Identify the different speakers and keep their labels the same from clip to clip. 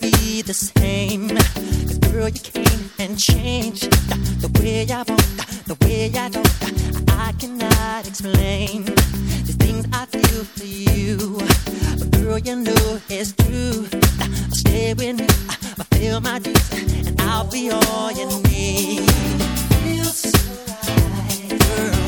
Speaker 1: be the
Speaker 2: same. Cause girl, you came and changed the, way I want, the, way I don't. I, cannot explain the things I feel for you. But girl, you know it's true. I'll stay with me, I'll feel my dues, and I'll be all you need. Feels so right, girl.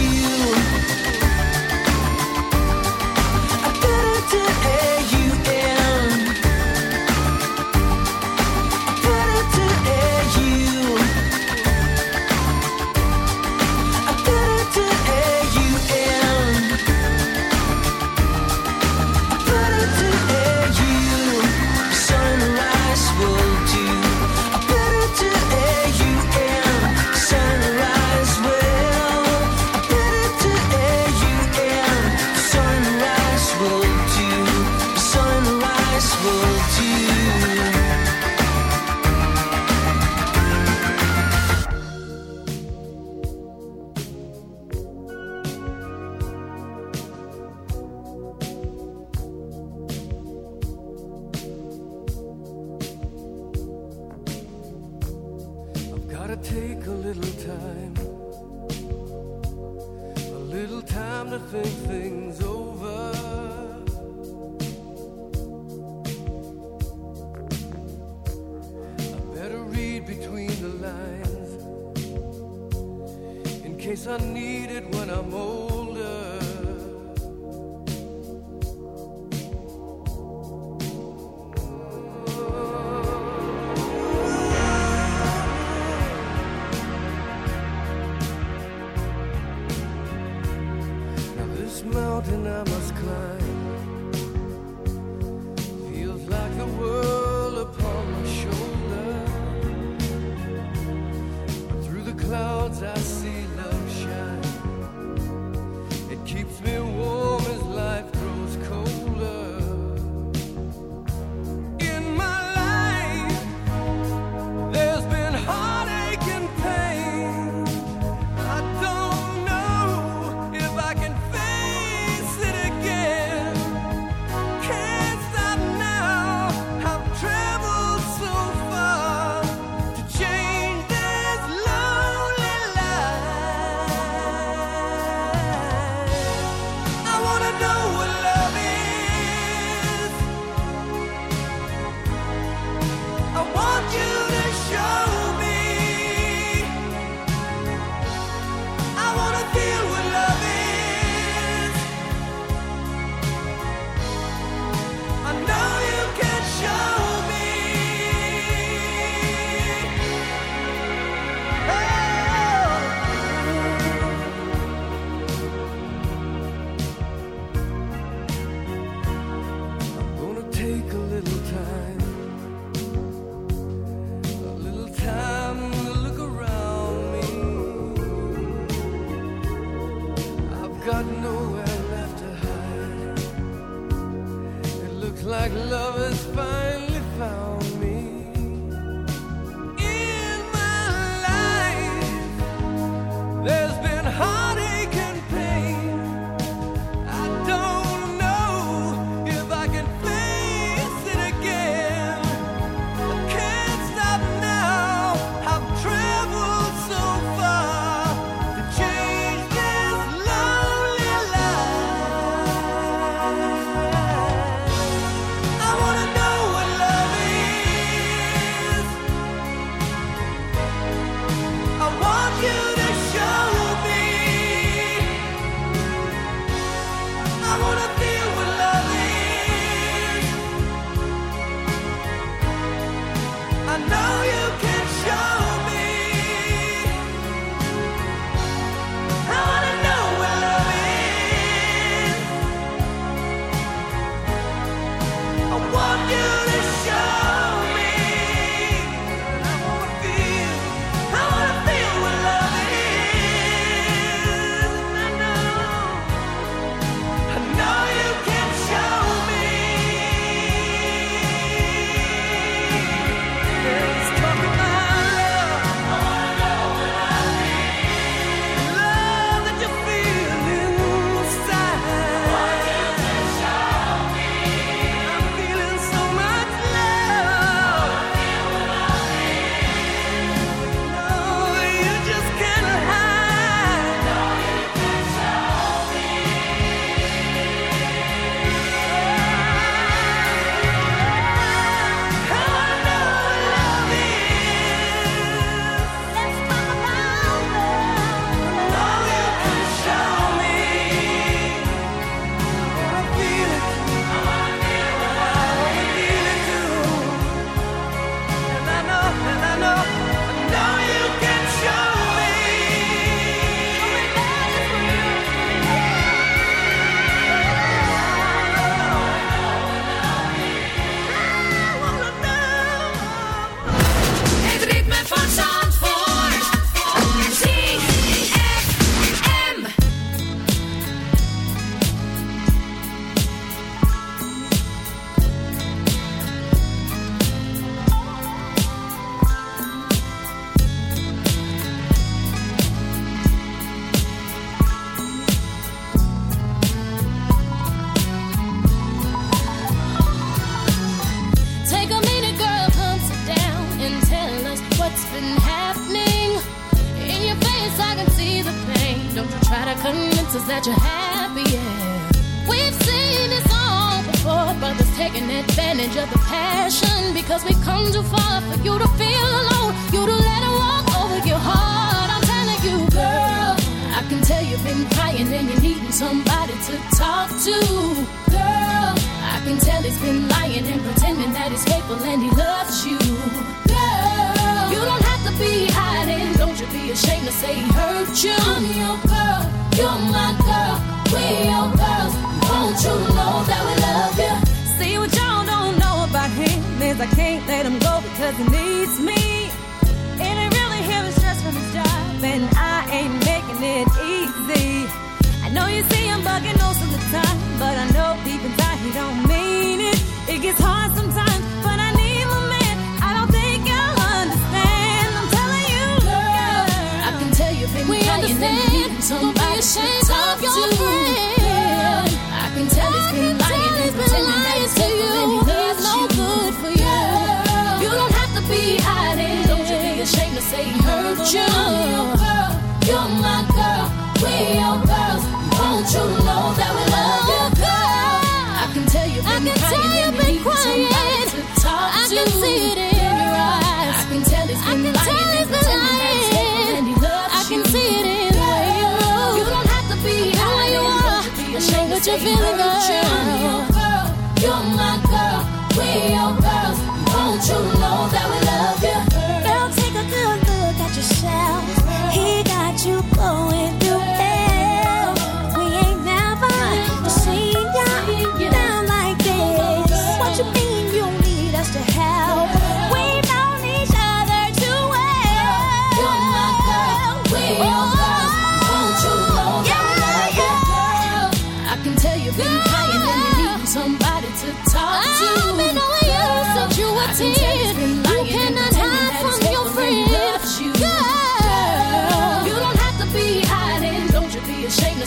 Speaker 3: Been
Speaker 4: lying and pretending that he's faithful and he loves you. Girl, you don't have to be hiding. Don't you be ashamed to say he hurt you. I'm your girl, you're my girl. We're your girls. Won't you know that we love you?
Speaker 5: See what y'all don't know about him is I can't let him go because he needs me. And I really hear the stress from his job, and I ain't making it easy. Know you see him bugging most of the time, but I know deep inside he don't mean it. It gets hard sometimes, but I need my man. I don't think you'll understand. I'm telling you, girl.
Speaker 4: I can tell you've been
Speaker 5: We
Speaker 4: you're
Speaker 5: understand. Don't be
Speaker 4: to
Speaker 5: ashamed
Speaker 4: talk
Speaker 5: of your
Speaker 4: to.
Speaker 5: friend.
Speaker 4: Girl, I can tell he's been lying and pretending that he's faithful and he loves
Speaker 5: no good for you.
Speaker 4: You don't have to be hiding. Don't you be ashamed to say he hurt you.
Speaker 5: I'm your girl,
Speaker 4: you're my girl. Girls. Won't you know that we love you, girl? I can tell you've
Speaker 5: I
Speaker 4: been
Speaker 5: can tell
Speaker 4: crying
Speaker 5: you've
Speaker 4: and
Speaker 5: been
Speaker 4: you
Speaker 5: crying.
Speaker 4: to talk
Speaker 5: I
Speaker 4: to.
Speaker 5: can see it in your eyes.
Speaker 4: I can tell he's
Speaker 5: I
Speaker 4: been
Speaker 5: can
Speaker 4: lying
Speaker 5: tell he's been
Speaker 4: pretending that he's faithful
Speaker 5: lying.
Speaker 4: and he loves
Speaker 5: I
Speaker 4: you.
Speaker 5: can see it in the way you look.
Speaker 4: You don't have to be hiding.
Speaker 5: you are, I
Speaker 4: ashamed
Speaker 5: what you're feeling,
Speaker 4: hurt you.
Speaker 5: girl.
Speaker 4: I'm your girl. You're my girl. We're your girls. Won't you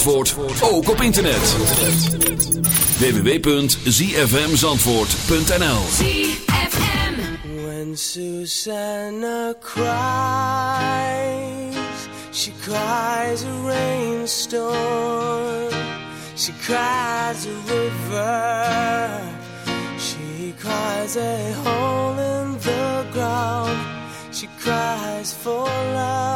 Speaker 6: Zandvoort ook op internet. www.zfmzandvoort.nl
Speaker 3: When Susanna cries, she cries a rainstorm. She cries a river. She cries a hole in the ground. She cries for love.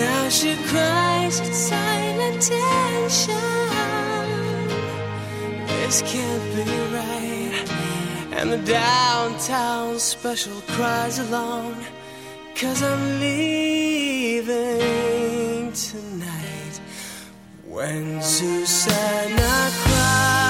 Speaker 3: Now she cries in silent tension. This can't be right. And the downtown special cries along. Cause I'm leaving tonight. When Susanna cries,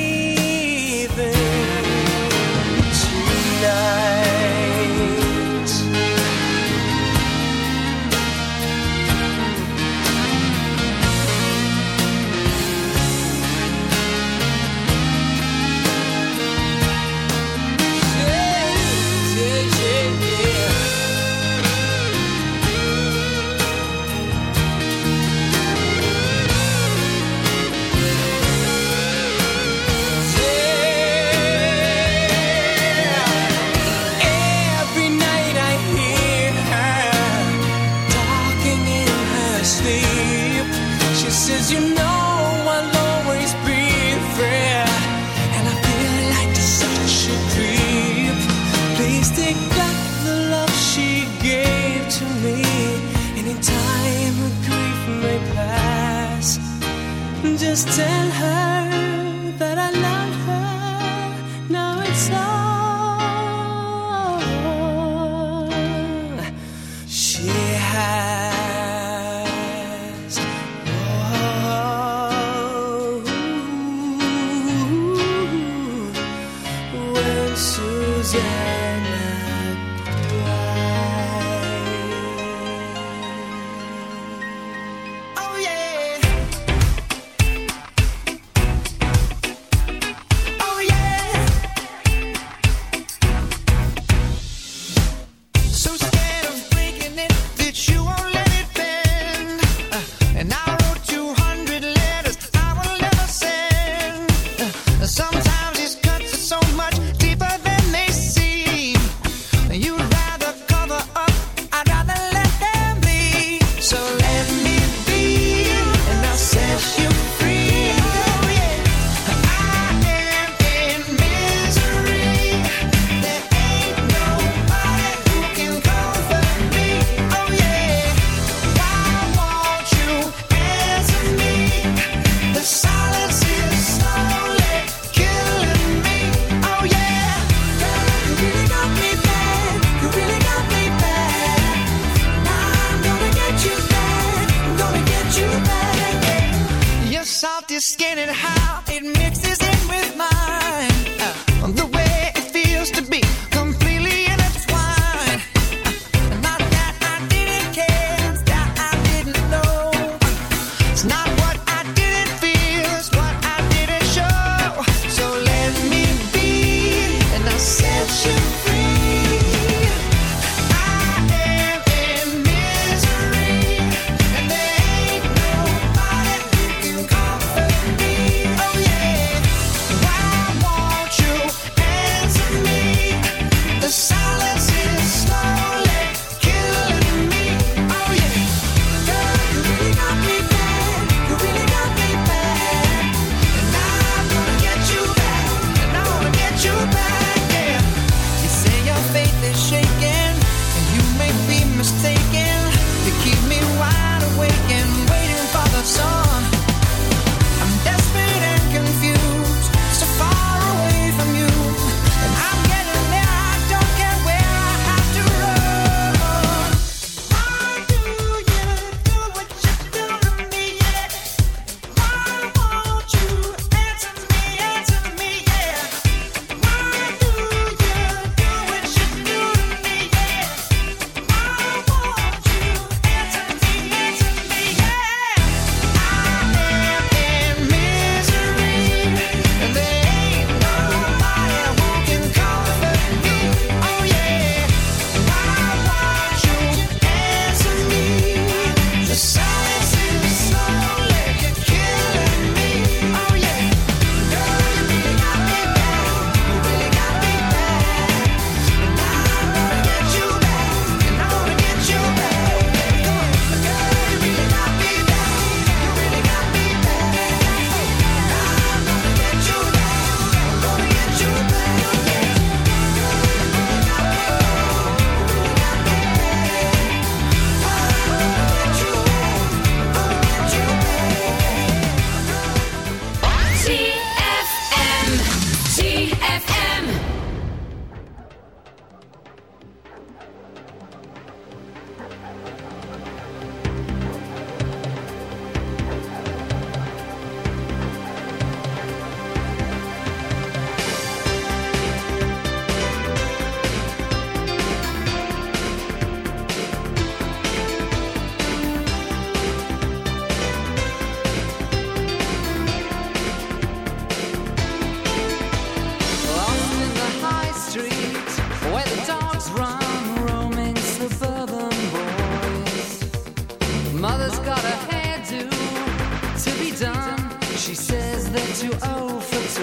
Speaker 3: to
Speaker 7: you
Speaker 8: overdose.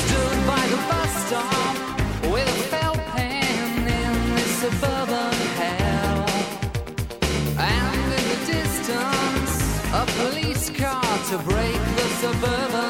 Speaker 8: Stood by the bus stop with a felt pen in this suburban hell. And in the distance, a police car to break the suburban.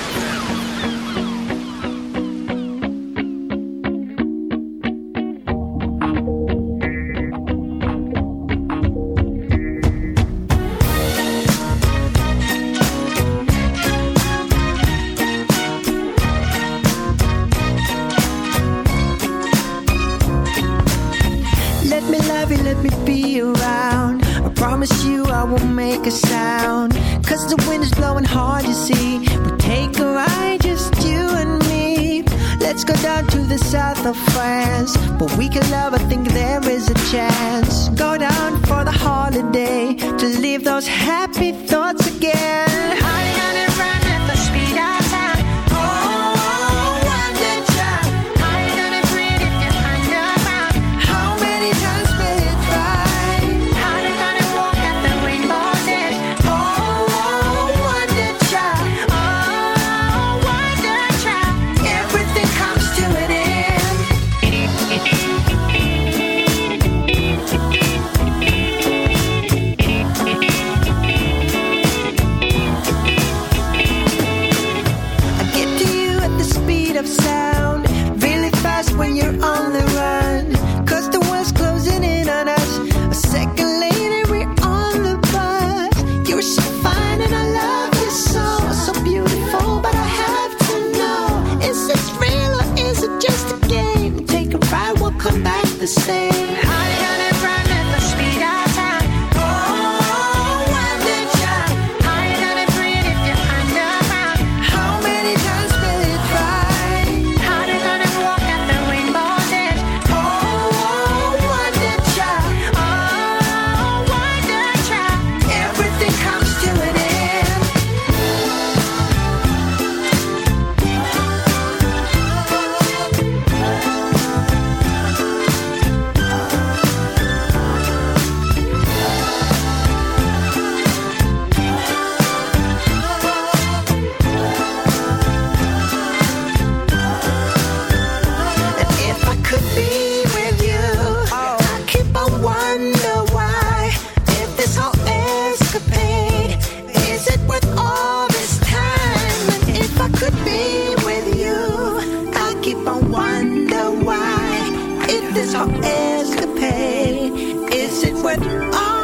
Speaker 9: Leave those happy thoughts
Speaker 10: our escapade? Is
Speaker 11: it worth all?